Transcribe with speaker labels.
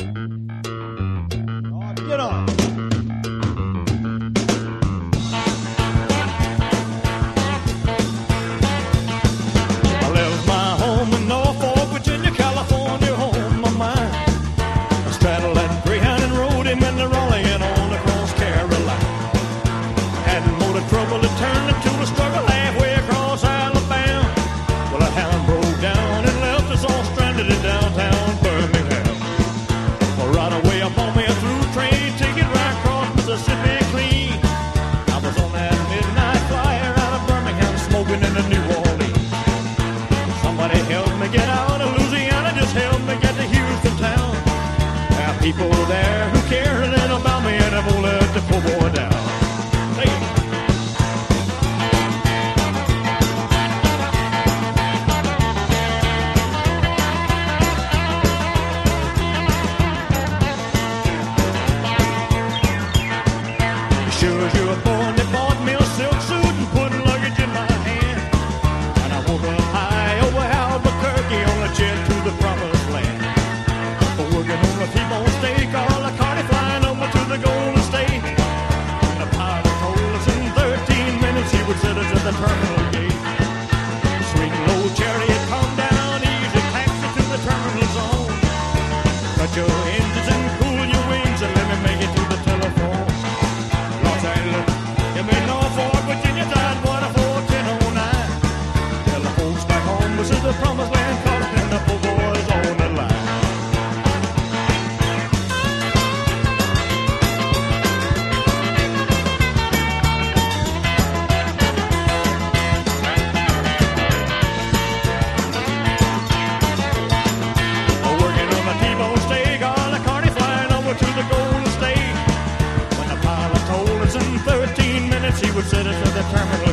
Speaker 1: I left my home in Norfolk, Virginia, California. I straddled that and rode him into Raleigh and on across Carolina. Had trouble, it turned into a struggle. the perfect. and she would sit us at the terminal.